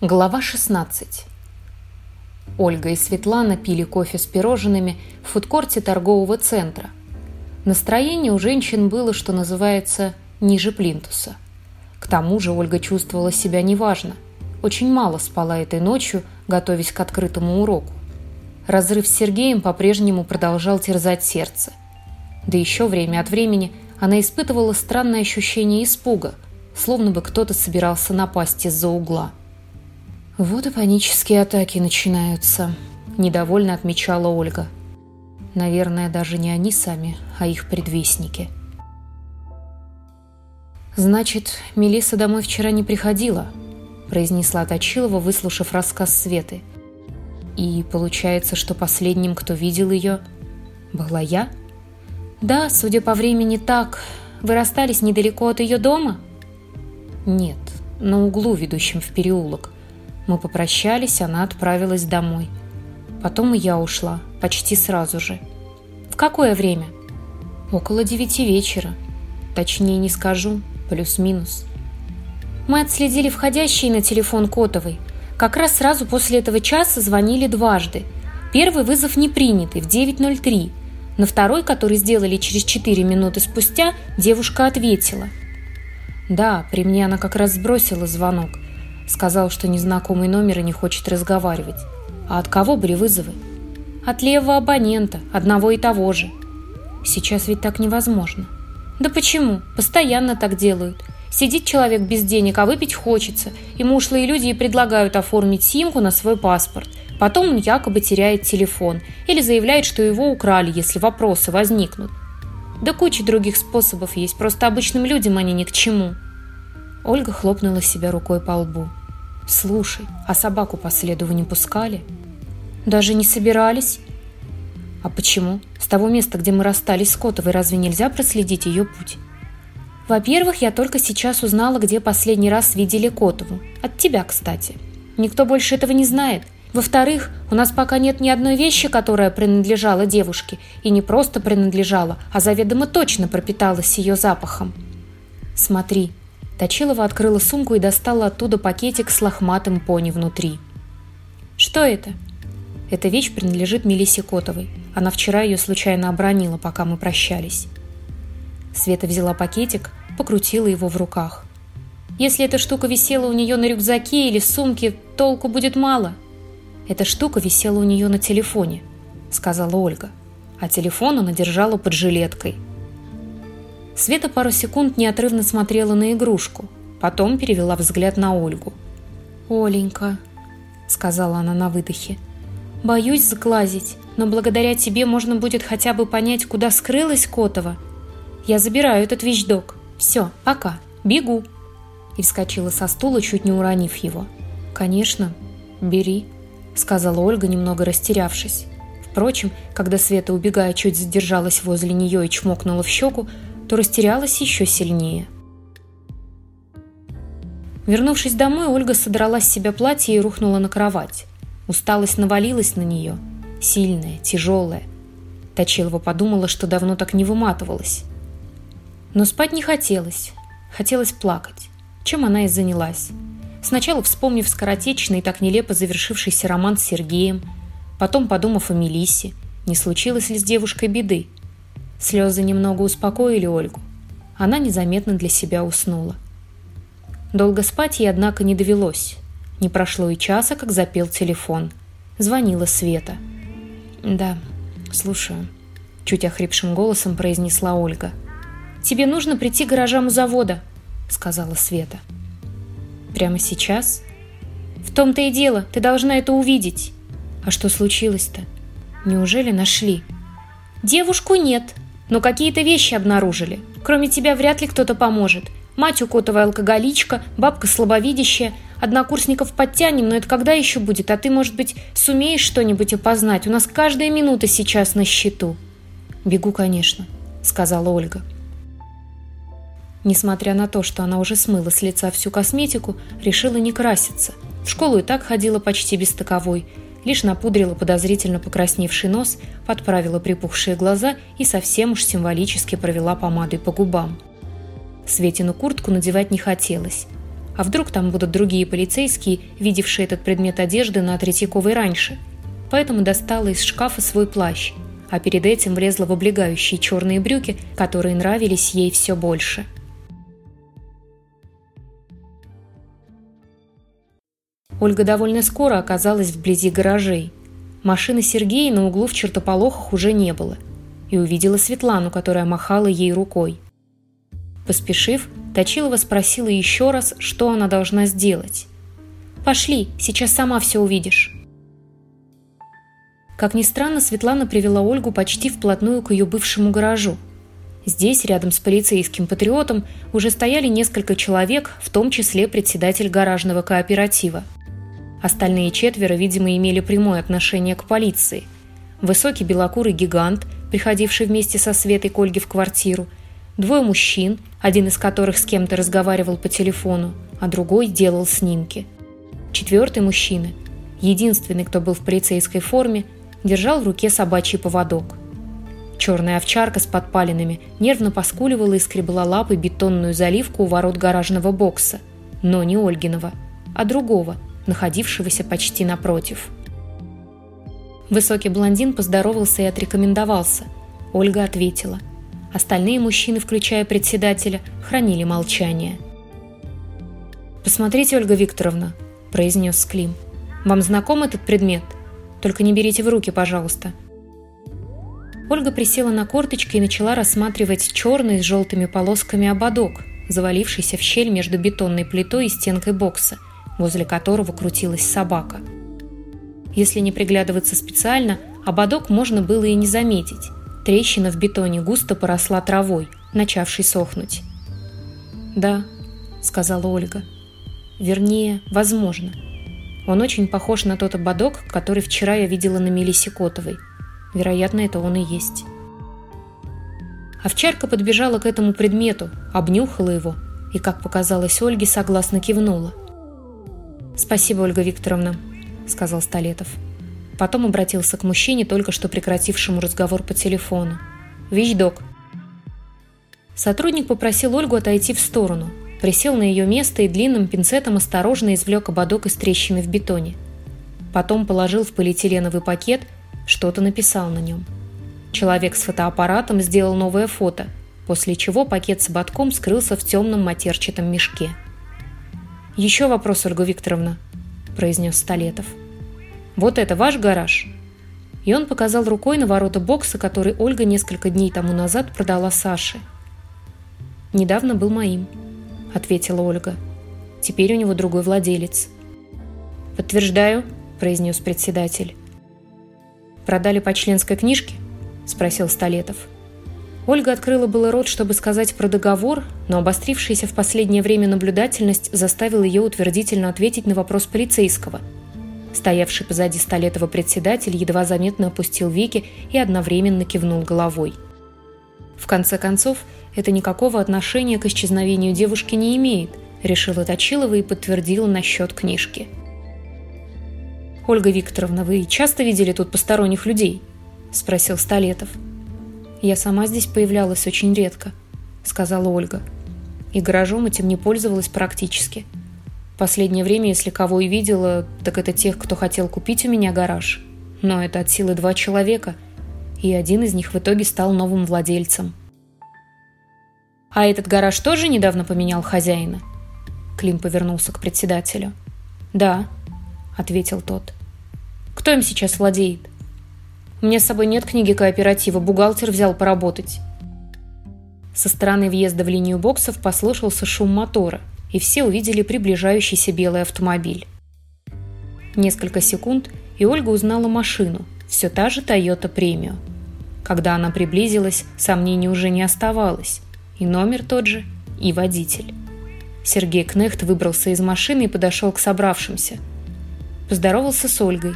Глава 16. Ольга и Светлана пили кофе с пирожными в фудкорте торгового центра. Настроение у женщин было, что называется, ниже плинтуса. К тому же Ольга чувствовала себя неважно. Очень мало спала этой ночью, готовясь к открытому уроку. Разрыв с Сергеем по-прежнему продолжал терзать сердце. Да еще время от времени она испытывала странное ощущение испуга, словно бы кто-то собирался напасть из-за угла – «Вот и панические атаки начинаются», – недовольно отмечала Ольга. «Наверное, даже не они сами, а их предвестники». «Значит, Мелисса домой вчера не приходила», – произнесла Точилова, выслушав рассказ Светы. «И получается, что последним, кто видел ее, была я?» «Да, судя по времени, так. Вы расстались недалеко от ее дома?» «Нет, на углу, ведущем в переулок. Мы попрощались, она отправилась домой. Потом и я ушла, почти сразу же. В какое время? Около девяти вечера. Точнее не скажу, плюс-минус. Мы отследили входящие на телефон Котовой. Как раз сразу после этого часа звонили дважды. Первый вызов не принятый, в 9.03. На второй, который сделали через 4 минуты спустя, девушка ответила. Да, при мне она как раз сбросила звонок. Сказал, что незнакомый номер и не хочет разговаривать. А от кого были вызовы? От левого абонента, одного и того же. Сейчас ведь так невозможно. Да почему? Постоянно так делают. Сидит человек без денег, а выпить хочется. Ему ушлые люди и предлагают оформить симку на свой паспорт. Потом он якобы теряет телефон или заявляет, что его украли, если вопросы возникнут. Да куча других способов есть, просто обычным людям они ни к чему. Ольга хлопнула себя рукой по лбу. «Слушай, а собаку по следу вы не пускали?» «Даже не собирались?» «А почему? С того места, где мы расстались с Котовой, разве нельзя проследить ее путь?» «Во-первых, я только сейчас узнала, где последний раз видели Котову. От тебя, кстати. Никто больше этого не знает. Во-вторых, у нас пока нет ни одной вещи, которая принадлежала девушке. И не просто принадлежала, а заведомо точно пропиталась ее запахом. Смотри, Точилова открыла сумку и достала оттуда пакетик с лохматым пони внутри. «Что это?» «Эта вещь принадлежит Мелиссе Котовой. Она вчера ее случайно обронила, пока мы прощались». Света взяла пакетик, покрутила его в руках. «Если эта штука висела у нее на рюкзаке или сумке, толку будет мало». «Эта штука висела у нее на телефоне», — сказала Ольга. А телефон она держала под жилеткой — Света пару секунд неотрывно смотрела на игрушку, потом перевела взгляд на Ольгу. «Оленька», — сказала она на выдохе, — «боюсь сглазить, но благодаря тебе можно будет хотя бы понять, куда скрылась Котова. Я забираю этот вещдок. Все, пока, бегу». И вскочила со стула, чуть не уронив его. «Конечно, бери», — сказала Ольга, немного растерявшись. Впрочем, когда Света, убегая, чуть задержалась возле нее и чмокнула в щеку, то растерялась еще сильнее. Вернувшись домой, Ольга содрала с себя платье и рухнула на кровать. Усталость навалилась на нее. Сильная, тяжелая. Точилова подумала, что давно так не выматывалась. Но спать не хотелось. Хотелось плакать. Чем она и занялась. Сначала вспомнив скоротечный и так нелепо завершившийся роман с Сергеем, потом подумав о Мелиссе, не случилось ли с девушкой беды. Слезы немного успокоили Ольгу. Она незаметно для себя уснула. Долго спать ей, однако, не довелось. Не прошло и часа, как запел телефон. Звонила Света. «Да, слушаю», — чуть охрипшим голосом произнесла Ольга. «Тебе нужно прийти к гаражам у завода», — сказала Света. «Прямо сейчас?» «В том-то и дело, ты должна это увидеть». «А что случилось-то? Неужели нашли?» «Девушку нет», но какие-то вещи обнаружили. Кроме тебя вряд ли кто-то поможет. Мать у алкоголичка, бабка слабовидящая. Однокурсников подтянем, но это когда еще будет? А ты, может быть, сумеешь что-нибудь опознать? У нас каждая минута сейчас на счету». «Бегу, конечно», — сказала Ольга. Несмотря на то, что она уже смыла с лица всю косметику, решила не краситься. В школу и так ходила почти без таковой – лишь напудрила подозрительно покрасневший нос, подправила припухшие глаза и совсем уж символически провела помадой по губам. Светину куртку надевать не хотелось. А вдруг там будут другие полицейские, видевшие этот предмет одежды на Третьяковой раньше? Поэтому достала из шкафа свой плащ, а перед этим влезла в облегающие черные брюки, которые нравились ей все больше. Ольга довольно скоро оказалась вблизи гаражей. Машины Сергея на углу в чертополохах уже не было. И увидела Светлану, которая махала ей рукой. Поспешив, Точилова спросила еще раз, что она должна сделать. «Пошли, сейчас сама все увидишь». Как ни странно, Светлана привела Ольгу почти вплотную к ее бывшему гаражу. Здесь, рядом с полицейским патриотом, уже стояли несколько человек, в том числе председатель гаражного кооператива. Остальные четверо, видимо, имели прямое отношение к полиции. Высокий белокурый гигант, приходивший вместе со Светой к Ольге в квартиру – Двое мужчин, один из которых с кем-то разговаривал по телефону, а другой делал снимки. Четвертый мужчина, единственный, кто был в полицейской форме, держал в руке собачий поводок. Черная овчарка с подпалинами нервно поскуливала и скребла лапой бетонную заливку у ворот гаражного бокса, но не Ольгиного, а другого, находившегося почти напротив. Высокий блондин поздоровался и отрекомендовался. Ольга ответила – Остальные мужчины, включая председателя, хранили молчание. «Посмотрите, Ольга Викторовна», – произнес Клим. «Вам знаком этот предмет? Только не берите в руки, пожалуйста». Ольга присела на корточки и начала рассматривать черный с желтыми полосками ободок, завалившийся в щель между бетонной плитой и стенкой бокса, возле которого крутилась собака. Если не приглядываться специально, ободок можно было и не заметить – Трещина в бетоне густо поросла травой, начавшей сохнуть. «Да», — сказала Ольга. «Вернее, возможно. Он очень похож на тот ободок, который вчера я видела на Мелисе Котовой. Вероятно, это он и есть». Овчарка подбежала к этому предмету, обнюхала его и, как показалось Ольге, согласно кивнула. «Спасибо, Ольга Викторовна», — сказал Столетов. Потом обратился к мужчине, только что прекратившему разговор по телефону. «Вещдок». Сотрудник попросил Ольгу отойти в сторону, присел на ее место и длинным пинцетом осторожно извлек ободок из трещины в бетоне. Потом положил в полиэтиленовый пакет, что-то написал на нем. Человек с фотоаппаратом сделал новое фото, после чего пакет с ободком скрылся в темном матерчатом мешке. «Еще вопрос, Ольга Викторовна», – произнес Столетов. – вот это ваш гараж?» И он показал рукой на ворота бокса, который Ольга несколько дней тому назад продала Саше. «Недавно был моим», — ответила Ольга. «Теперь у него другой владелец». «Подтверждаю», — произнес председатель. «Продали по членской книжке?» — спросил Столетов. Ольга открыла было рот, чтобы сказать про договор, но обострившаяся в последнее время наблюдательность заставила ее утвердительно ответить на вопрос полицейского — Стоявший позади Столетова председатель едва заметно опустил веки и одновременно кивнул головой. В конце концов, это никакого отношения к исчезновению девушки не имеет, решила Точилова и подтвердила насчет книжки. «Ольга Викторовна, вы часто видели тут посторонних людей?» – спросил Столетов. «Я сама здесь появлялась очень редко», – сказала Ольга. «И гаражом этим не пользовалась практически. Последнее время, если кого и видела, так это тех, кто хотел купить у меня гараж. Но это от силы два человека, и один из них в итоге стал новым владельцем. «А этот гараж тоже недавно поменял хозяина?» Клим повернулся к председателю. «Да», — ответил тот. «Кто им сейчас владеет?» «У меня с собой нет книги кооператива, бухгалтер взял поработать». Со стороны въезда в линию боксов послышался шум мотора — и все увидели приближающийся белый автомобиль. Несколько секунд, и Ольга узнала машину, все та же Toyota Premio. Когда она приблизилась, сомнений уже не оставалось. И номер тот же, и водитель. Сергей Кнехт выбрался из машины и подошел к собравшимся. Поздоровался с Ольгой.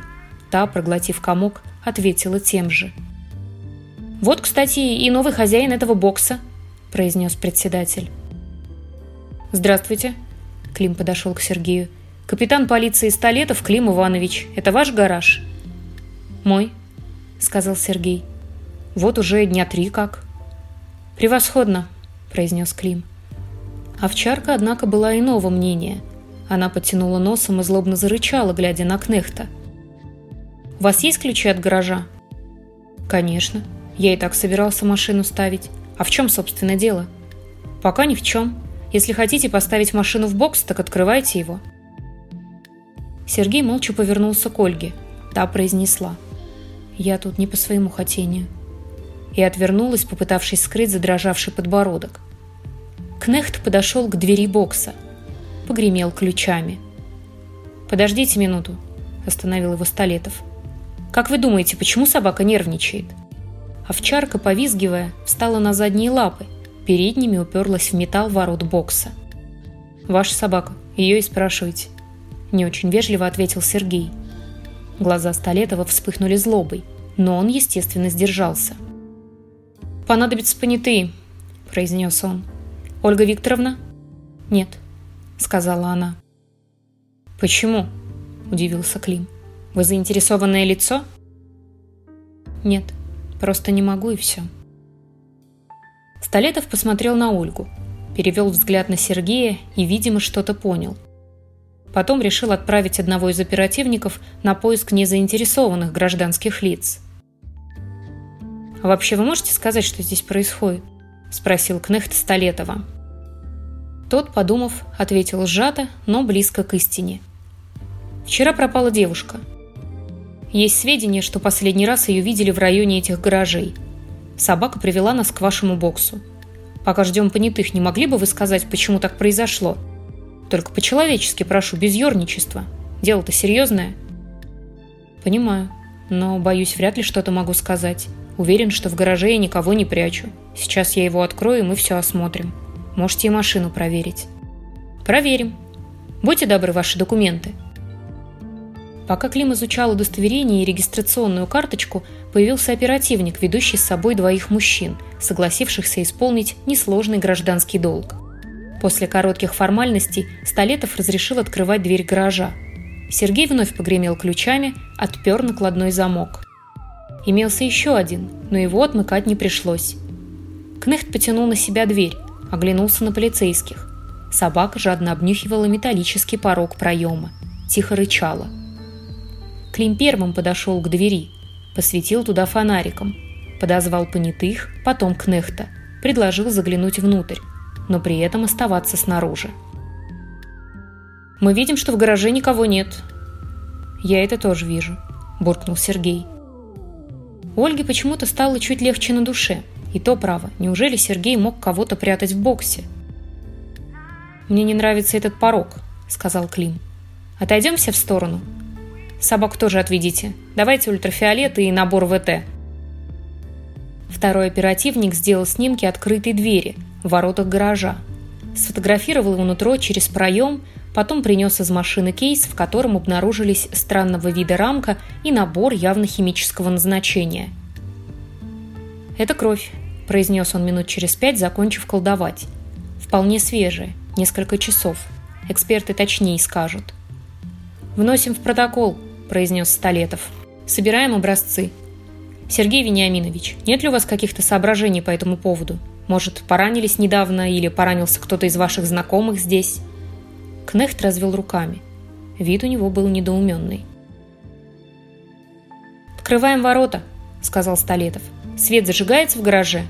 Та, проглотив комок, ответила тем же. «Вот, кстати, и новый хозяин этого бокса», – произнес председатель. «Здравствуйте». Клим подошел к Сергею. «Капитан полиции Столетов Клим Иванович. Это ваш гараж?» «Мой», — сказал Сергей. «Вот уже дня три как». «Превосходно», — произнес Клим. Овчарка, однако, была иного мнения. Она потянула носом и злобно зарычала, глядя на Кнехта. «У вас есть ключи от гаража?» «Конечно. Я и так собирался машину ставить. А в чем, собственно, дело?» «Пока ни в чем. Если хотите поставить машину в бокс, так открывайте его». Сергей молча повернулся к Ольге. Та произнесла. «Я тут не по своему хотению». И отвернулась, попытавшись скрыть задрожавший подбородок. Кнехт подошел к двери бокса. Погремел ключами. «Подождите минуту», – остановил его Столетов. «Как вы думаете, почему собака нервничает?» Овчарка, повизгивая, встала на задние лапы, передними уперлась в металл ворот бокса. «Ваша собака, ее и спрашивайте», – не очень вежливо ответил Сергей. Глаза Столетова вспыхнули злобой, но он, естественно, сдержался. «Понадобятся понятые», – произнес он. «Ольга Викторовна?» «Нет», – сказала она. «Почему?» – удивился Клим. «Вы заинтересованное лицо?» «Нет, просто не могу и все». Столетов посмотрел на Ольгу, перевел взгляд на Сергея и, видимо, что-то понял. Потом решил отправить одного из оперативников на поиск незаинтересованных гражданских лиц. «А вообще вы можете сказать, что здесь происходит?» – спросил Кнехт Столетова. Тот, подумав, ответил сжато, но близко к истине. «Вчера пропала девушка. Есть сведения, что последний раз ее видели в районе этих гаражей. Собака привела нас к вашему боксу. Пока ждем понятых, не могли бы вы сказать, почему так произошло? Только по-человечески прошу, без ерничества. Дело-то серьезное». «Понимаю, но, боюсь, вряд ли что-то могу сказать. Уверен, что в гараже я никого не прячу. Сейчас я его открою, и мы все осмотрим. Можете и машину проверить. Проверим. Будьте добры, ваши документы. Пока Клим изучал удостоверение и регистрационную карточку, появился оперативник, ведущий с собой двоих мужчин, согласившихся исполнить несложный гражданский долг. После коротких формальностей Столетов разрешил открывать дверь гаража. Сергей вновь погремел ключами, отпер накладной замок. Имелся еще один, но его отмыкать не пришлось. Кнехт потянул на себя дверь, оглянулся на полицейских. Собака жадно обнюхивала металлический порог проема, тихо рычала. Клим первым подошел к двери, посветил туда фонариком, подозвал понятых, потом Кнехта, предложил заглянуть внутрь, но при этом оставаться снаружи. «Мы видим, что в гараже никого нет». «Я это тоже вижу», – буркнул Сергей. Ольге почему-то стало чуть легче на душе. И то право, неужели Сергей мог кого-то прятать в боксе? «Мне не нравится этот порог», — сказал Клим. «Отойдем все в сторону. Собак тоже отведите. Давайте ультрафиолет и набор ВТ». Второй оперативник сделал снимки открытой двери в воротах гаража. Сфотографировал его нутро через проем, потом принес из машины кейс, в котором обнаружились странного вида рамка и набор явно химического назначения. «Это кровь», – произнес он минут через пять, закончив колдовать. «Вполне свежая, несколько часов. Эксперты точнее скажут». «Вносим в протокол», – произнес Столетов. «Собираем образцы». «Сергей Вениаминович, нет ли у вас каких-то соображений по этому поводу? Может, поранились недавно или поранился кто-то из ваших знакомых здесь?» Кнехт развел руками. Вид у него был недоуменный. «Открываем ворота», — сказал Столетов. «Свет зажигается в гараже?»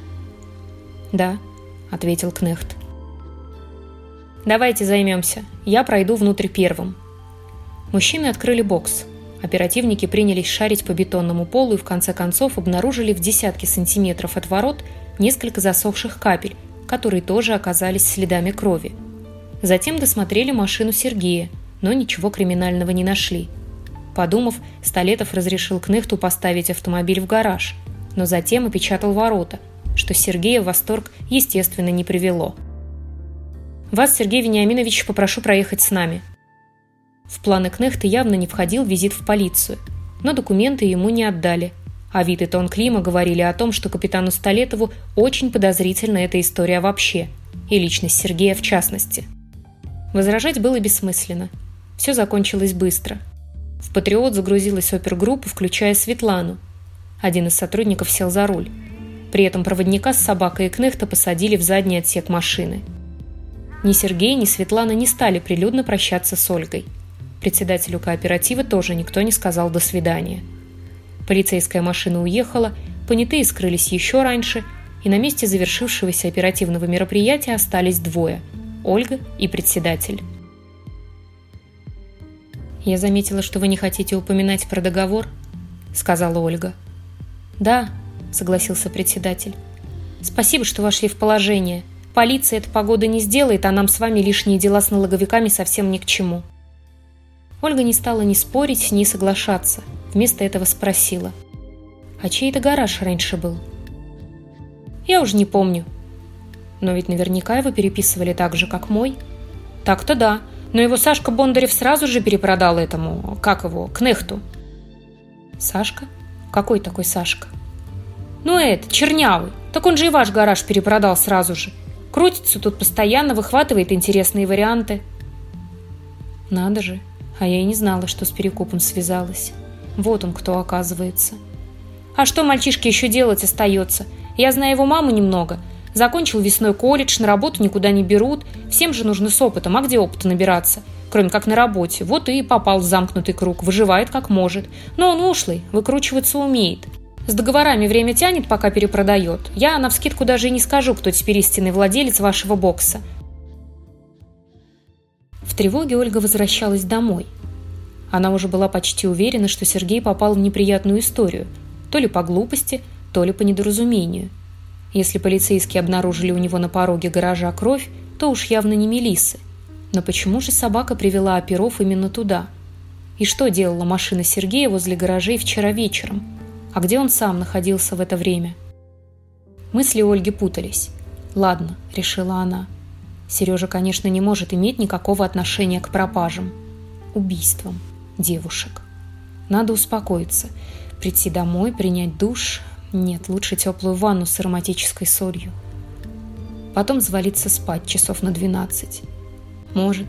«Да», — ответил Кнехт. «Давайте займемся. Я пройду внутрь первым». Мужчины открыли бокс. Оперативники принялись шарить по бетонному полу и в конце концов обнаружили в десятки сантиметров от ворот несколько засохших капель, которые тоже оказались следами крови. Затем досмотрели машину Сергея, но ничего криминального не нашли. Подумав, Столетов разрешил Кнехту поставить автомобиль в гараж, но затем опечатал ворота, что Сергея в восторг, естественно, не привело. «Вас, Сергей Вениаминович, попрошу проехать с нами». В планы Кнехта явно не входил визит в полицию, но документы ему не отдали, а вид и тон Клима говорили о том, что капитану Столетову очень подозрительна эта история вообще, и личность Сергея в частности – Возражать было бессмысленно. Все закончилось быстро. В «Патриот» загрузилась опергруппа, включая Светлану. Один из сотрудников сел за руль. При этом проводника с собакой и Кнехта посадили в задний отсек машины. Ни Сергей, ни Светлана не стали прилюдно прощаться с Ольгой. Председателю кооператива тоже никто не сказал «до свидания». Полицейская машина уехала, понятые скрылись еще раньше, и на месте завершившегося оперативного мероприятия остались двое – Ольга и председатель. «Я заметила, что вы не хотите упоминать про договор», – сказала Ольга. «Да», – согласился председатель. «Спасибо, что вошли в положение. Полиция эта погода не сделает, а нам с вами лишние дела с налоговиками совсем ни к чему». Ольга не стала ни спорить, ни соглашаться. Вместо этого спросила. «А чей это гараж раньше был?» «Я уже не помню». «Но ведь наверняка его переписывали так же, как мой». «Так-то да. Но его Сашка Бондарев сразу же перепродал этому, как его, Кнехту». «Сашка? Какой такой Сашка?» «Ну это, чернявый. Так он же и ваш гараж перепродал сразу же. Крутится тут постоянно, выхватывает интересные варианты». «Надо же. А я и не знала, что с перекупом связалась. Вот он кто оказывается. А что мальчишке еще делать остается? Я знаю его маму немного. Закончил весной колледж, на работу никуда не берут. Всем же нужно с опытом. А где опыта набираться? Кроме как на работе. Вот и попал в замкнутый круг. Выживает как может. Но он ушлый, выкручиваться умеет. С договорами время тянет, пока перепродает. Я навскидку даже и не скажу, кто теперь истинный владелец вашего бокса. В тревоге Ольга возвращалась домой. Она уже была почти уверена, что Сергей попал в неприятную историю, то ли по глупости, то ли по недоразумению. Если полицейские обнаружили у него на пороге гаража кровь, то уж явно не Мелиссы. Но почему же собака привела оперов именно туда? И что делала машина Сергея возле гаражей вчера вечером? А где он сам находился в это время? Мысли Ольги путались. «Ладно», — решила она, — Сережа, конечно, не может иметь никакого отношения к пропажам, убийствам девушек. Надо успокоиться, прийти домой, принять душ. Нет, лучше теплую ванну с ароматической солью. Потом завалиться спать часов на 12. Может,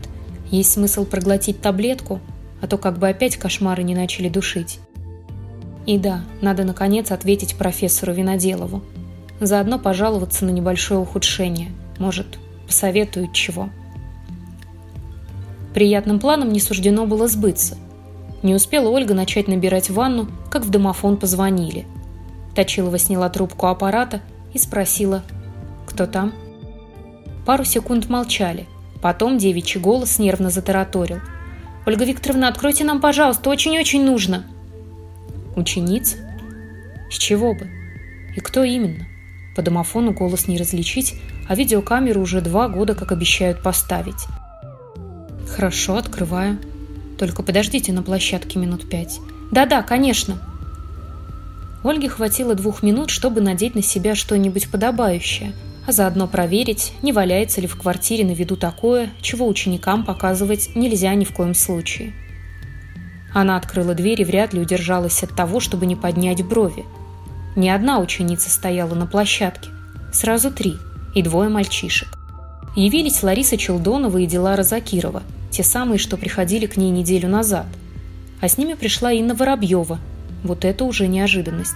есть смысл проглотить таблетку, а то как бы опять кошмары не начали душить. И да, надо наконец ответить профессору Виноделову. Заодно пожаловаться на небольшое ухудшение. Может, посоветуют чего. Приятным планом не суждено было сбыться. Не успела Ольга начать набирать ванну, как в домофон позвонили. Точилова сняла трубку аппарата и спросила «Кто там?». Пару секунд молчали. Потом девичий голос нервно затараторил. «Ольга Викторовна, откройте нам, пожалуйста, очень-очень нужно!» «Ученица? С чего бы? И кто именно?» По домофону голос не различить, а видеокамеру уже два года как обещают поставить. Хорошо, открываю. Только подождите на площадке минут пять. Да-да, конечно. Ольге хватило двух минут, чтобы надеть на себя что-нибудь подобающее, а заодно проверить, не валяется ли в квартире на виду такое, чего ученикам показывать нельзя ни в коем случае. Она открыла дверь и вряд ли удержалась от того, чтобы не поднять брови. Ни одна ученица стояла на площадке, сразу три – и двое мальчишек. Явились Лариса Челдонова и Дилара Закирова, те самые, что приходили к ней неделю назад. А с ними пришла Инна Воробьева. Вот это уже неожиданность.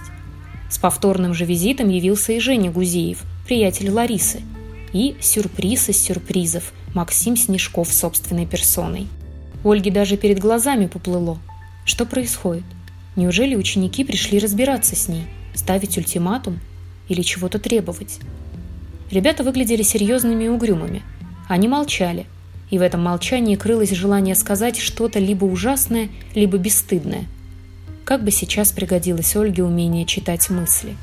С повторным же визитом явился и Женя Гузеев, приятель Ларисы. И сюрприз из сюрпризов Максим Снежков собственной персоной. Ольге даже перед глазами поплыло. Что происходит? Неужели ученики пришли разбираться с ней, ставить ультиматум или чего-то требовать? Ребята выглядели серьезными и угрюмыми. Они молчали, и в этом молчании крылось желание сказать что-то либо ужасное, либо бесстыдное. Как бы сейчас пригодилось Ольге умение читать мысли.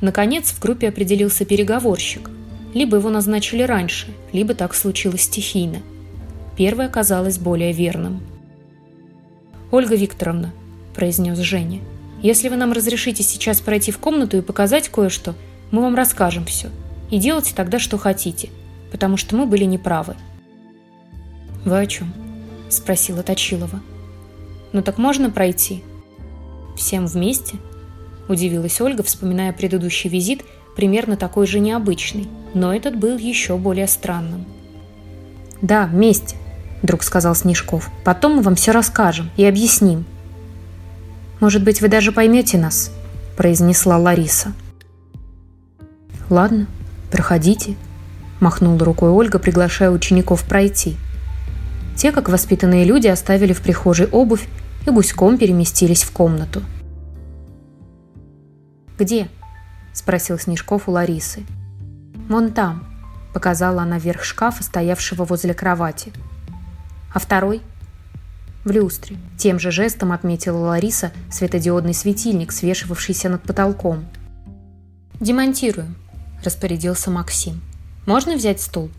Наконец в группе определился переговорщик. Либо его назначили раньше, либо так случилось стихийно. Первое оказалось более верным. «Ольга Викторовна», – произнес Женя, – «если вы нам разрешите сейчас пройти в комнату и показать кое-что, мы вам расскажем все и делайте тогда, что хотите, потому что мы были неправы». «Вы о чем?» – спросила Точилова. «Ну так можно пройти?» «Всем вместе?» – удивилась Ольга, вспоминая предыдущий визит, примерно такой же необычный, но этот был еще более странным. «Да, вместе», – вдруг сказал Снежков. «Потом мы вам все расскажем и объясним». «Может быть, вы даже поймете нас», – произнесла Лариса. «Ладно», «Проходите», –– махнула рукой Ольга, приглашая учеников пройти. Те, как воспитанные люди, оставили в прихожей обувь и гуськом переместились в комнату. «Где?» – спросил Снежков у Ларисы. «Вон там», – показала она вверх шкафа, стоявшего возле кровати. «А второй?» «В люстре», – тем же жестом отметила Лариса светодиодный светильник, свешивавшийся над потолком. «Демонтируем», – распорядился Максим. «Можно взять стул?»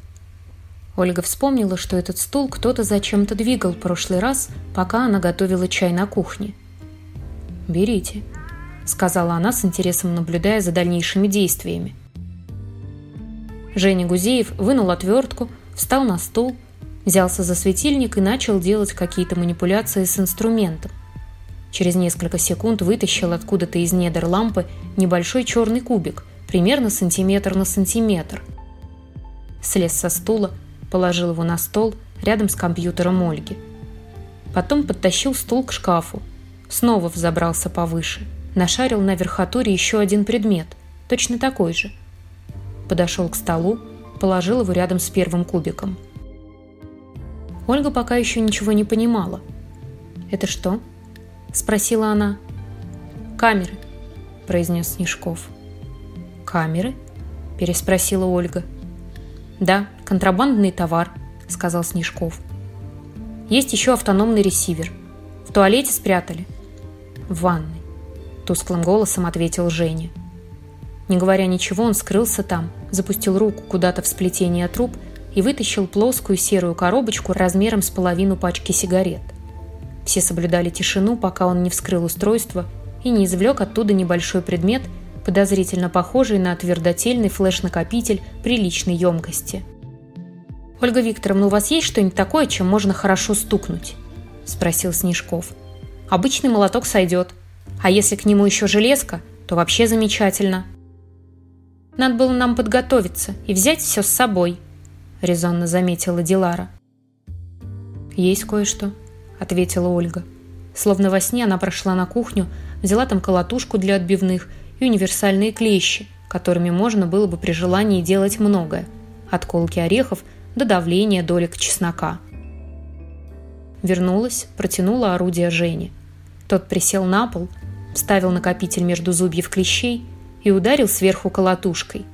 Ольга вспомнила, что этот стул кто-то зачем-то двигал в прошлый раз, пока она готовила чай на кухне. «Берите», — сказала она с интересом, наблюдая за дальнейшими действиями. Женя Гузеев вынул отвертку, встал на стул, взялся за светильник и начал делать какие-то манипуляции с инструментом. Через несколько секунд вытащил откуда-то из недр лампы небольшой черный кубик, примерно сантиметр на сантиметр. Слез со стула, положил его на стол рядом с компьютером Ольги. Потом подтащил стул к шкафу. Снова взобрался повыше. Нашарил на верхотуре еще один предмет, точно такой же. Подошел к столу, положил его рядом с первым кубиком. Ольга пока еще ничего не понимала. «Это что?» – спросила она. «Камеры», – произнес Снежков. «Камеры?» – переспросила Ольга. «Да, контрабандный товар», — сказал Снежков. «Есть еще автономный ресивер. В туалете спрятали?» «В ванной», — тусклым голосом ответил Женя. Не говоря ничего, он скрылся там, запустил руку куда-то в сплетение труб и вытащил плоскую серую коробочку размером с половину пачки сигарет. Все соблюдали тишину, пока он не вскрыл устройство и не извлек оттуда небольшой предмет — подозрительно похожий на твердотельный флеш-накопитель приличной емкости. «Ольга Викторовна, у вас есть что-нибудь такое, чем можно хорошо стукнуть?» – спросил Снежков. «Обычный молоток сойдет. А если к нему еще железка, то вообще замечательно». «Надо было нам подготовиться и взять все с собой», – резонно заметила Дилара. «Есть кое-что», – ответила Ольга. Словно во сне она прошла на кухню, взяла там колотушку для отбивных и универсальные клещи, которыми можно было бы при желании делать многое, от колки орехов до давления долек чеснока. Вернулась, протянула орудие Жене. Тот присел на пол, вставил накопитель между зубьев клещей и ударил сверху колотушкой.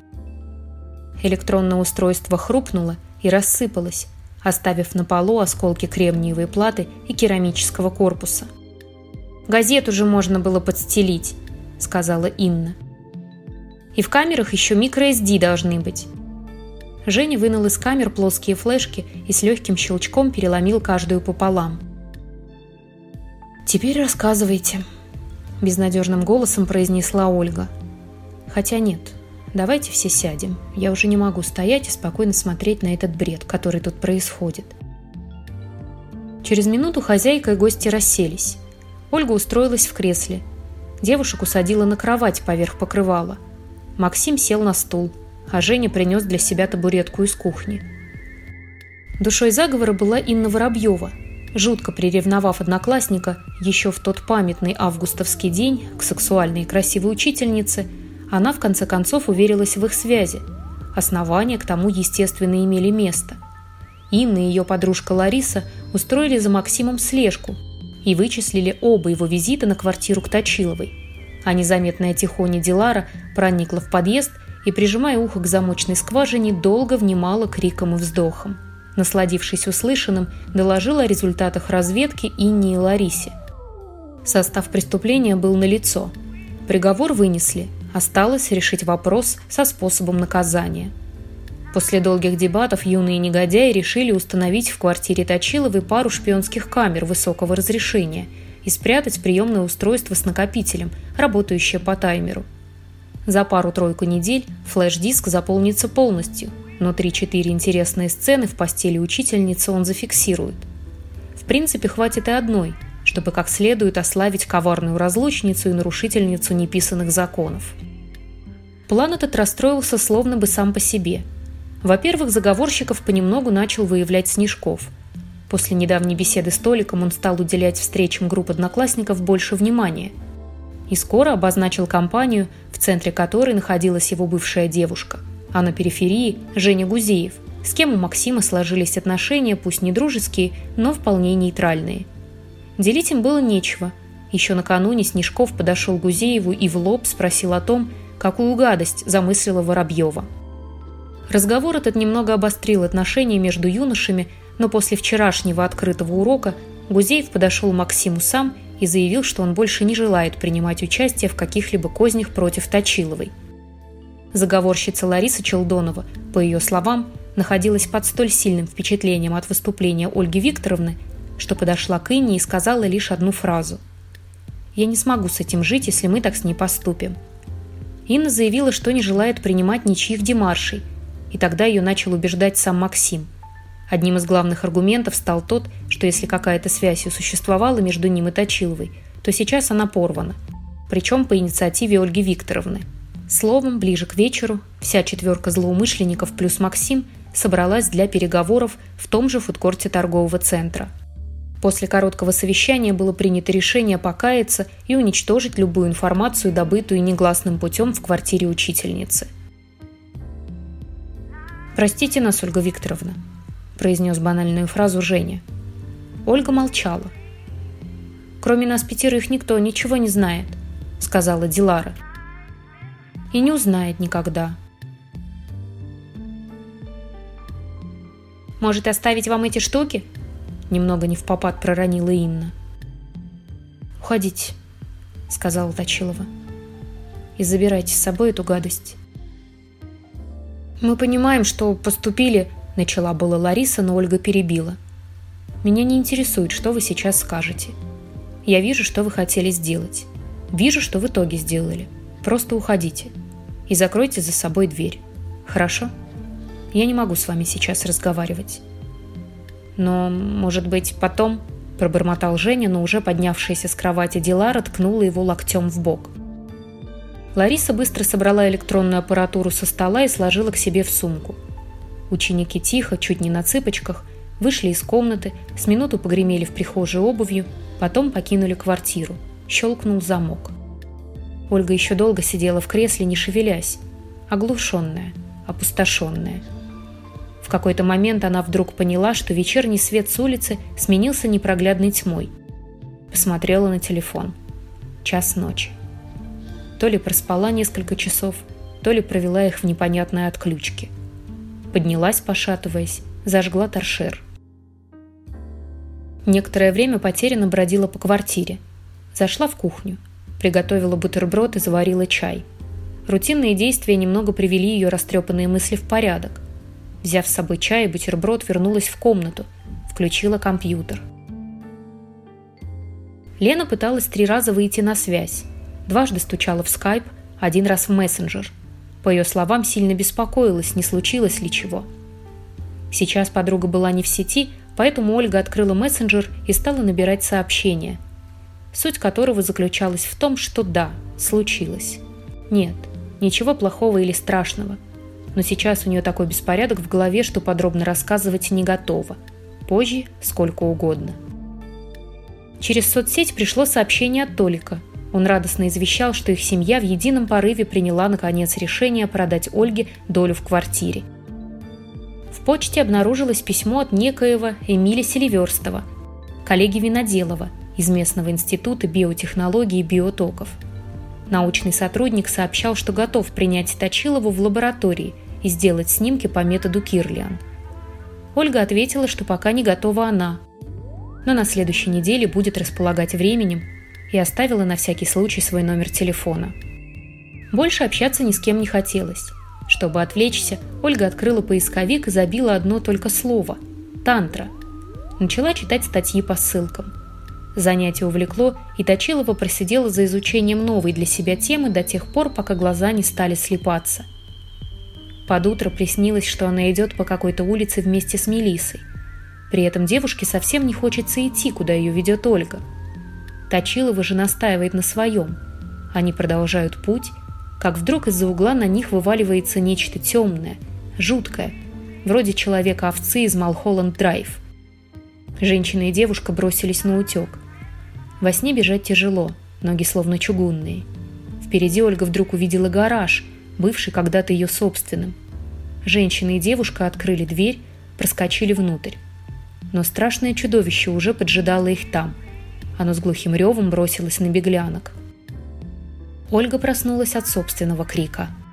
Электронное устройство хрупнуло и рассыпалось, оставив на полу осколки кремниевой платы и керамического корпуса. Газету же можно было подстелить, – сказала Инна. «И в камерах еще microSD должны быть». Женя вынул из камер плоские флешки и с легким щелчком переломил каждую пополам. «Теперь рассказывайте», – безнадежным голосом произнесла Ольга. «Хотя нет, давайте все сядем. Я уже не могу стоять и спокойно смотреть на этот бред, который тут происходит». Через минуту хозяйка и гости расселись. Ольга устроилась в кресле – Девушек усадила на кровать поверх покрывала. Максим сел на стул, а Женя принес для себя табуретку из кухни. Душой заговора была Инна Воробьева. Жутко приревновав одноклассника еще в тот памятный августовский день к сексуальной и красивой учительнице, она в конце концов уверилась в их связи. Основания к тому, естественно, имели место. Инна и ее подружка Лариса устроили за Максимом слежку – и вычислили оба его визита на квартиру к Точиловой. А незаметная тихоня Дилара проникла в подъезд и, прижимая ухо к замочной скважине, долго внимала криком и вздохом. Насладившись услышанным, доложила о результатах разведки Инне и Ларисе. Состав преступления был налицо. Приговор вынесли, осталось решить вопрос со способом наказания – После долгих дебатов юные негодяи решили установить в квартире Точиловой пару шпионских камер высокого разрешения и спрятать приемное устройство с накопителем, работающее по таймеру. За пару-тройку недель флеш-диск заполнится полностью, но 3-4 интересные сцены в постели учительницы он зафиксирует. В принципе, хватит и одной, чтобы как следует ославить коварную разлучницу и нарушительницу неписанных законов. План этот расстроился словно бы сам по себе – во-первых, заговорщиков понемногу начал выявлять Снежков. После недавней беседы с Толиком он стал уделять встречам групп одноклассников больше внимания. И скоро обозначил компанию, в центре которой находилась его бывшая девушка, а на периферии – Женя Гузеев, с кем у Максима сложились отношения, пусть не дружеские, но вполне нейтральные. Делить им было нечего. Еще накануне Снежков подошел к Гузееву и в лоб спросил о том, какую гадость замыслила Воробьева. Разговор этот немного обострил отношения между юношами, но после вчерашнего открытого урока Гузеев подошел к Максиму сам и заявил, что он больше не желает принимать участие в каких-либо кознях против Точиловой. Заговорщица Лариса Челдонова, по ее словам, находилась под столь сильным впечатлением от выступления Ольги Викторовны, что подошла к Инне и сказала лишь одну фразу. «Я не смогу с этим жить, если мы так с ней поступим». Инна заявила, что не желает принимать ничьих демаршей, и тогда ее начал убеждать сам Максим. Одним из главных аргументов стал тот, что если какая-то связь и существовала между ним и Точиловой, то сейчас она порвана, причем по инициативе Ольги Викторовны. Словом, ближе к вечеру вся четверка злоумышленников плюс Максим собралась для переговоров в том же фудкорте торгового центра. После короткого совещания было принято решение покаяться и уничтожить любую информацию, добытую негласным путем в квартире учительницы. «Простите нас, Ольга Викторовна», – произнес банальную фразу Женя. Ольга молчала. «Кроме нас пятерых никто ничего не знает», – сказала Дилара. «И не узнает никогда», Может, оставить вам эти штуки?» Немного не в попад проронила Инна. «Уходите», — сказала Точилова. «И забирайте с собой эту гадость». «Мы понимаем, что поступили...» — начала была Лариса, но Ольга перебила. «Меня не интересует, что вы сейчас скажете. Я вижу, что вы хотели сделать. Вижу, что в итоге сделали. Просто уходите. И закройте за собой дверь. Хорошо?» Я не могу с вами сейчас разговаривать. Но, может быть, потом, пробормотал Женя, но уже поднявшаяся с кровати Дилара ткнула его локтем в бок. Лариса быстро собрала электронную аппаратуру со стола и сложила к себе в сумку. Ученики тихо, чуть не на цыпочках, вышли из комнаты, с минуту погремели в прихожей обувью, потом покинули квартиру. Щелкнул замок. Ольга еще долго сидела в кресле, не шевелясь, оглушенная, опустошенная – в какой-то момент она вдруг поняла, что вечерний свет с улицы сменился непроглядной тьмой. Посмотрела на телефон. Час ночи. То ли проспала несколько часов, то ли провела их в непонятной отключке. Поднялась, пошатываясь, зажгла торшер. Некоторое время потерянно бродила по квартире. Зашла в кухню, приготовила бутерброд и заварила чай. Рутинные действия немного привели ее растрепанные мысли в порядок. Взяв с собой чай и бутерброд, вернулась в комнату, включила компьютер. Лена пыталась три раза выйти на связь. Дважды стучала в скайп, один раз в мессенджер. По ее словам, сильно беспокоилась, не случилось ли чего. Сейчас подруга была не в сети, поэтому Ольга открыла мессенджер и стала набирать сообщение, суть которого заключалась в том, что да, случилось. Нет, ничего плохого или страшного – но сейчас у нее такой беспорядок в голове, что подробно рассказывать не готова. Позже сколько угодно. Через соцсеть пришло сообщение от Толика. Он радостно извещал, что их семья в едином порыве приняла, наконец, решение продать Ольге долю в квартире. В почте обнаружилось письмо от некоего Эмиля Селиверстова, коллеги Виноделова из местного института биотехнологии и биотоков. Научный сотрудник сообщал, что готов принять Точилову в лаборатории – и сделать снимки по методу Кирлиан. Ольга ответила, что пока не готова она, но на следующей неделе будет располагать временем и оставила на всякий случай свой номер телефона. Больше общаться ни с кем не хотелось. Чтобы отвлечься, Ольга открыла поисковик и забила одно только слово – «тантра». Начала читать статьи по ссылкам. Занятие увлекло, и Точилова просидела за изучением новой для себя темы до тех пор, пока глаза не стали слепаться – под утро приснилось, что она идет по какой-то улице вместе с Мелиссой. При этом девушке совсем не хочется идти, куда ее ведет Ольга. Точилова же настаивает на своем. Они продолжают путь, как вдруг из-за угла на них вываливается нечто темное, жуткое, вроде человека-овцы из Малхолланд Драйв. Женщина и девушка бросились на утек. Во сне бежать тяжело, ноги словно чугунные. Впереди Ольга вдруг увидела гараж – бывший когда-то ее собственным. Женщина и девушка открыли дверь, проскочили внутрь. Но страшное чудовище уже поджидало их там. Оно с глухим ревом бросилось на беглянок. Ольга проснулась от собственного крика –